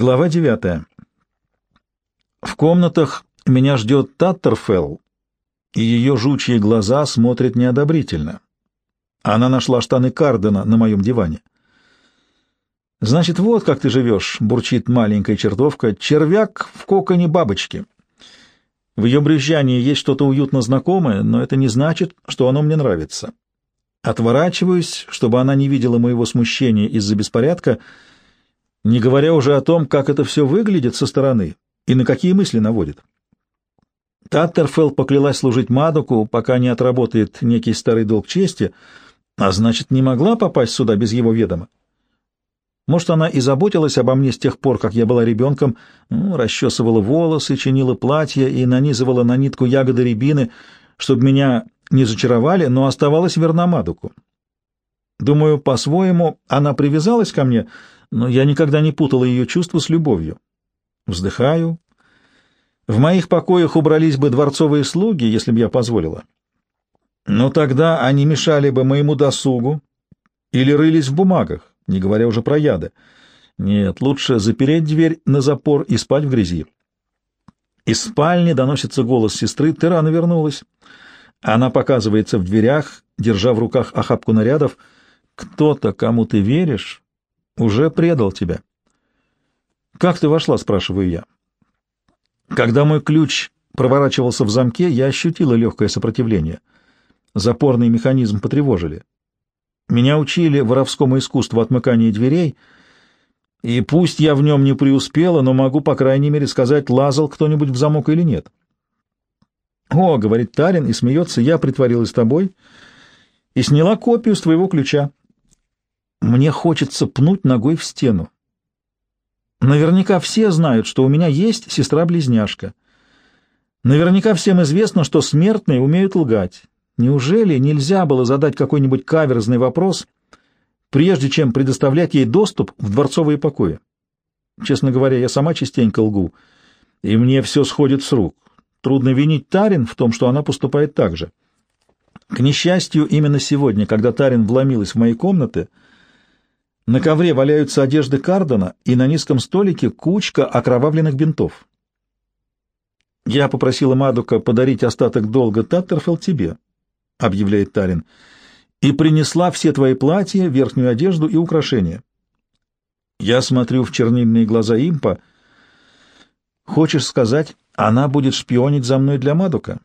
Глава девятая. В комнатах меня ждет Таттерфелл, и ее жучьи глаза смотрят неодобрительно. Она нашла штаны Кардена на моем диване. «Значит, вот как ты живешь», — бурчит маленькая чертовка, — «червяк в коконе бабочки». В ее брюзжании есть что-то уютно знакомое, но это не значит, что оно мне нравится. Отворачиваюсь, чтобы она не видела моего смущения из-за беспорядка, не говоря уже о том, как это все выглядит со стороны и на какие мысли наводит. Таттерфелл поклялась служить Мадоку, пока не отработает некий старый долг чести, а значит, не могла попасть сюда без его ведома. Может, она и заботилась обо мне с тех пор, как я была ребенком, ну, расчесывала волосы, чинила платья и нанизывала на нитку ягоды рябины, чтобы меня не зачаровали, но оставалась верна Мадуку. Думаю, по-своему она привязалась ко мне, но я никогда не путала ее чувства с любовью. Вздыхаю. В моих покоях убрались бы дворцовые слуги, если бы я позволила. Но тогда они мешали бы моему досугу или рылись в бумагах не говоря уже про яды. Нет, лучше запереть дверь на запор и спать в грязи. Из спальни доносится голос сестры. «Ты рано вернулась». Она показывается в дверях, держа в руках охапку нарядов. «Кто-то, кому ты веришь, уже предал тебя». «Как ты вошла?» — спрашиваю я. Когда мой ключ проворачивался в замке, я ощутила легкое сопротивление. Запорный механизм потревожили. Меня учили воровскому искусству отмыкания дверей, и пусть я в нем не преуспела, но могу, по крайней мере, сказать, лазал кто-нибудь в замок или нет. «О», — говорит Тарин и смеется, — «я притворилась тобой и сняла копию с твоего ключа. Мне хочется пнуть ногой в стену. Наверняка все знают, что у меня есть сестра-близняшка. Наверняка всем известно, что смертные умеют лгать. Неужели нельзя было задать какой-нибудь каверзный вопрос, прежде чем предоставлять ей доступ в дворцовые покои? Честно говоря, я сама частенько лгу, и мне все сходит с рук. Трудно винить Тарин в том, что она поступает так же. К несчастью, именно сегодня, когда Тарин вломилась в мои комнаты, на ковре валяются одежды Кардена, и на низком столике кучка окровавленных бинтов. Я попросила Мадука подарить остаток долга Таттерфелл тебе. — объявляет Тарин, — «и принесла все твои платья, верхнюю одежду и украшения». Я смотрю в чернильные глаза импа. «Хочешь сказать, она будет шпионить за мной для Мадука?»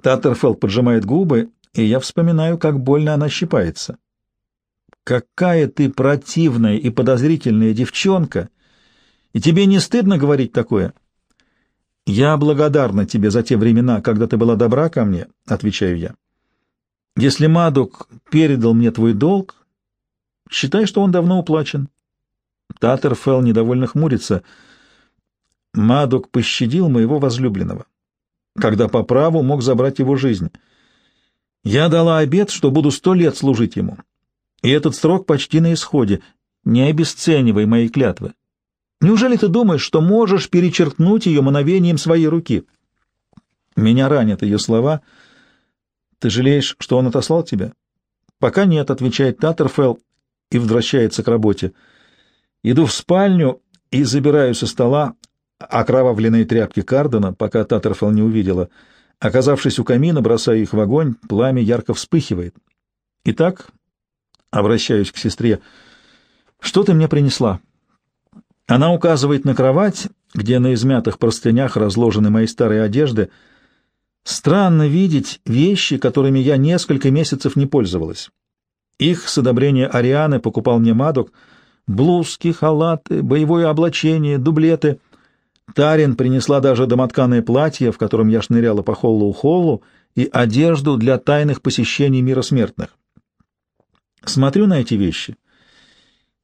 Таттерфелл поджимает губы, и я вспоминаю, как больно она щипается. «Какая ты противная и подозрительная девчонка! И тебе не стыдно говорить такое?» «Я благодарна тебе за те времена, когда ты была добра ко мне», — отвечаю я. «Если Мадок передал мне твой долг, считай, что он давно уплачен». Татерфелл недовольно хмурится. Мадок пощадил моего возлюбленного, когда по праву мог забрать его жизнь. Я дала обет, что буду сто лет служить ему, и этот срок почти на исходе. Не обесценивай мои клятвы. Неужели ты думаешь, что можешь перечеркнуть ее мановением своей руки? Меня ранят ее слова. Ты жалеешь, что он отослал тебя? Пока нет, отвечает Таттерфелл и возвращается к работе. Иду в спальню и забираю со стола окровавленные тряпки Кардена, пока Таттерфелл не увидела. Оказавшись у камина, бросаю их в огонь, пламя ярко вспыхивает. Итак, обращаюсь к сестре, что ты мне принесла? Она указывает на кровать, где на измятых простынях разложены мои старые одежды. Странно видеть вещи, которыми я несколько месяцев не пользовалась. Их с одобрения Арианы покупал мне Мадок. Блузки, халаты, боевое облачение, дублеты. Тарин принесла даже домотканое платье, в котором я шныряла по холлу-холлу, и одежду для тайных посещений мира смертных. Смотрю на эти вещи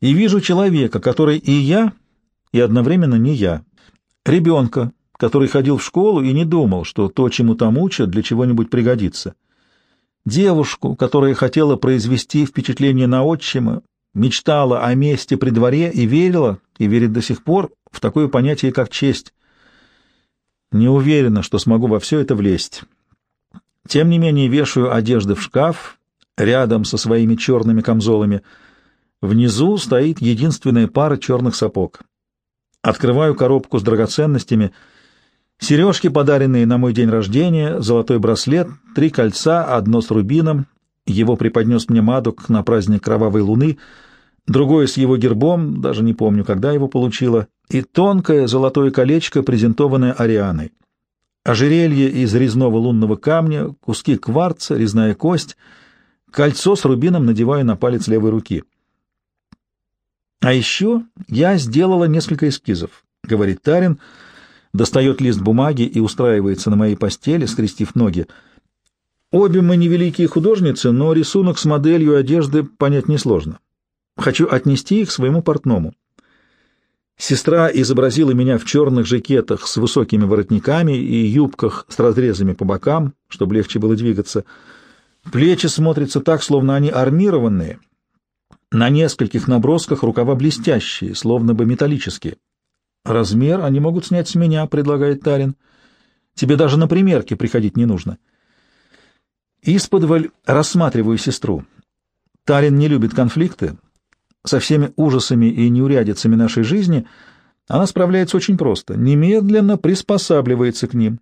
и вижу человека, который и я и одновременно не я. Ребенка, который ходил в школу и не думал, что то, чему там учат, для чего-нибудь пригодится. Девушку, которая хотела произвести впечатление на отчима, мечтала о месте при дворе и верила, и верит до сих пор, в такое понятие, как честь. Не уверена, что смогу во все это влезть. Тем не менее вешаю одежды в шкаф рядом со своими черными камзолами. Внизу стоит единственная пара черных сапог. Открываю коробку с драгоценностями. Сережки, подаренные на мой день рождения, золотой браслет, три кольца, одно с рубином. Его преподнес мне Мадук на праздник Кровавой Луны, другое с его гербом, даже не помню, когда его получила, и тонкое золотое колечко, презентованное Арианой. Ожерелье из резного лунного камня, куски кварца, резная кость, кольцо с рубином надеваю на палец левой руки. А еще я сделала несколько эскизов, — говорит Тарин, достает лист бумаги и устраивается на моей постели, скрестив ноги. Обе мы не великие художницы, но рисунок с моделью одежды понять несложно. Хочу отнести их своему портному. Сестра изобразила меня в черных жакетах с высокими воротниками и юбках с разрезами по бокам, чтобы легче было двигаться. Плечи смотрятся так, словно они армированные — на нескольких набросках рукава блестящие, словно бы металлические. «Размер они могут снять с меня», — предлагает Тарин. «Тебе даже на примерке приходить не нужно». Исподволь рассматриваю сестру. Тарин не любит конфликты. Со всеми ужасами и неурядицами нашей жизни она справляется очень просто, немедленно приспосабливается к ним,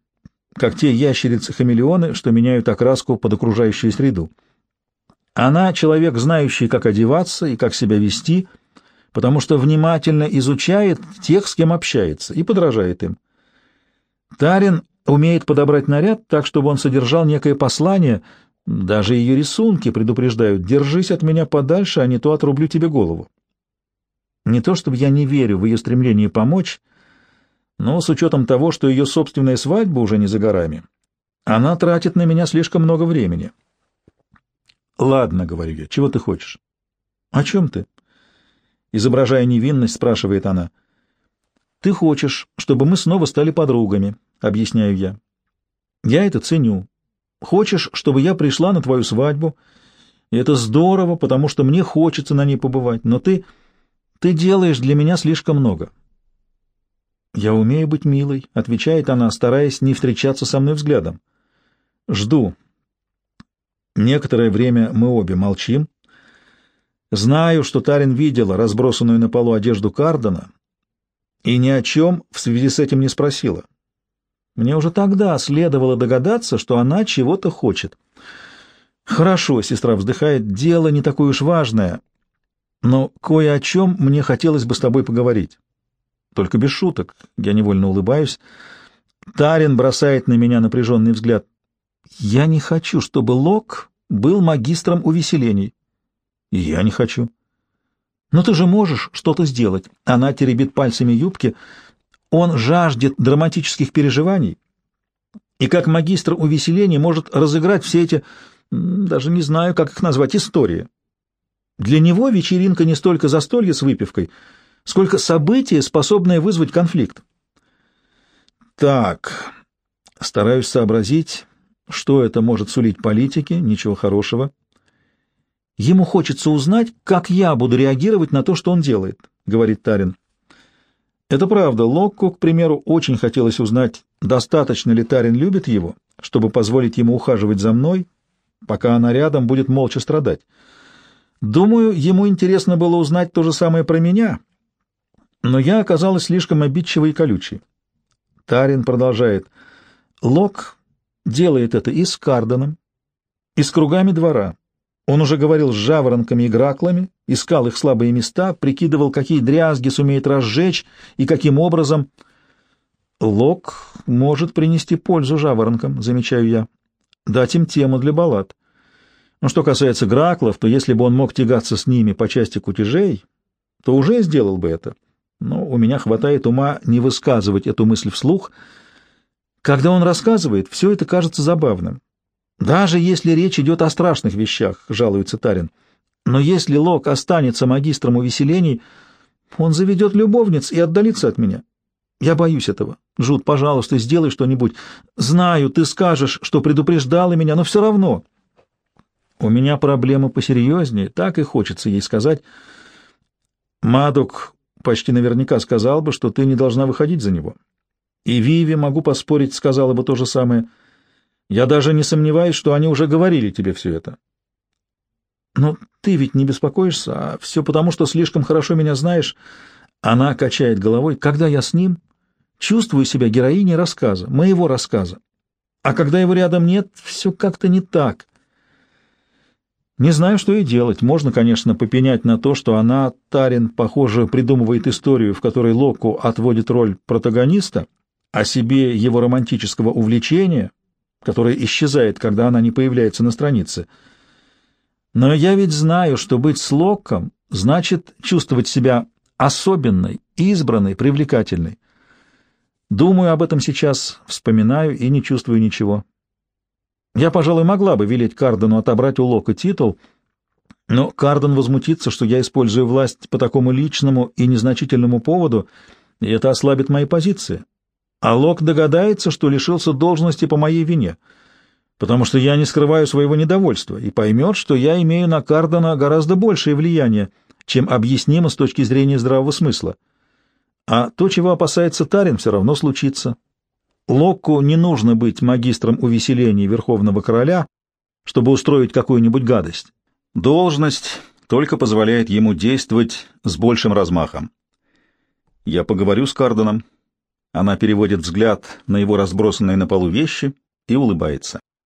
как те ящерицы-хамелеоны, что меняют окраску под окружающую среду. Она человек, знающий, как одеваться и как себя вести, потому что внимательно изучает тех, с кем общается, и подражает им. Тарин умеет подобрать наряд так, чтобы он содержал некое послание, даже ее рисунки предупреждают «держись от меня подальше, а не то отрублю тебе голову». Не то чтобы я не верю в ее стремление помочь, но с учетом того, что ее собственная свадьба уже не за горами, она тратит на меня слишком много времени. «Ладно», — говорю я, — «чего ты хочешь?» «О чем ты?» Изображая невинность, спрашивает она. «Ты хочешь, чтобы мы снова стали подругами», — объясняю я. «Я это ценю. Хочешь, чтобы я пришла на твою свадьбу, и это здорово, потому что мне хочется на ней побывать, но ты... ты делаешь для меня слишком много». «Я умею быть милой», — отвечает она, стараясь не встречаться со мной взглядом. «Жду», Некоторое время мы обе молчим. Знаю, что Тарин видела разбросанную на полу одежду Кардена и ни о чем в связи с этим не спросила. Мне уже тогда следовало догадаться, что она чего-то хочет. «Хорошо», — сестра вздыхает, — «дело не такое уж важное, но кое о чем мне хотелось бы с тобой поговорить. Только без шуток, я невольно улыбаюсь. Тарин бросает на меня напряженный взгляд. Я не хочу, чтобы Лок был магистром увеселений. И я не хочу. Но ты же можешь что-то сделать. Она теребит пальцами юбки. Он жаждет драматических переживаний. И как магистр увеселений может разыграть все эти, даже не знаю, как их назвать, истории. Для него вечеринка не столько застолье с выпивкой, сколько событие, способное вызвать конфликт. Так, стараюсь сообразить, что это может сулить политике? Ничего хорошего. Ему хочется узнать, как я буду реагировать на то, что он делает, говорит Тарин. Это правда. Локку, к примеру, очень хотелось узнать, достаточно ли Тарин любит его, чтобы позволить ему ухаживать за мной, пока она рядом будет молча страдать. Думаю, ему интересно было узнать то же самое про меня, но я оказалась слишком обидчивой и колючей. Тарин продолжает. Лок делает это и с Карденом, и с кругами двора. Он уже говорил с жаворонками и граклами, искал их слабые места, прикидывал, какие дрязги сумеет разжечь и каким образом. Лок может принести пользу жаворонкам, замечаю я, дать им тему для баллад. Но что касается граклов, то если бы он мог тягаться с ними по части кутежей, то уже сделал бы это. Но у меня хватает ума не высказывать эту мысль вслух — когда он рассказывает, все это кажется забавным. Даже если речь идет о страшных вещах, жалуется Тарин. Но если Лок останется магистром увеселений, он заведет любовниц и отдалится от меня. Я боюсь этого. Жут, пожалуйста, сделай что-нибудь. Знаю, ты скажешь, что предупреждала меня, но все равно. У меня проблемы посерьезнее, так и хочется ей сказать. Мадок почти наверняка сказал бы, что ты не должна выходить за него. И Виви, могу поспорить, сказала бы то же самое. Я даже не сомневаюсь, что они уже говорили тебе все это. Но ты ведь не беспокоишься, а все потому, что слишком хорошо меня знаешь. Она качает головой. Когда я с ним, чувствую себя героиней рассказа, моего рассказа. А когда его рядом нет, все как-то не так. Не знаю, что и делать. Можно, конечно, попенять на то, что она, Тарин, похоже, придумывает историю, в которой Локу отводит роль протагониста, а себе его романтического увлечения, которое исчезает, когда она не появляется на странице. Но я ведь знаю, что быть с Локом значит чувствовать себя особенной, избранной, привлекательной. Думаю об этом сейчас, вспоминаю и не чувствую ничего. Я, пожалуй, могла бы велеть Кардену отобрать у Лока титул, но Карден возмутится, что я использую власть по такому личному и незначительному поводу, и это ослабит мои позиции. А Лок догадается, что лишился должности по моей вине, потому что я не скрываю своего недовольства, и поймет, что я имею на Кардена гораздо большее влияние, чем объяснимо с точки зрения здравого смысла. А то, чего опасается Тарин, все равно случится. Локку не нужно быть магистром увеселений Верховного Короля, чтобы устроить какую-нибудь гадость. Должность только позволяет ему действовать с большим размахом. Я поговорю с Карденом. Она переводит взгляд на его разбросанные на полу вещи и улыбается.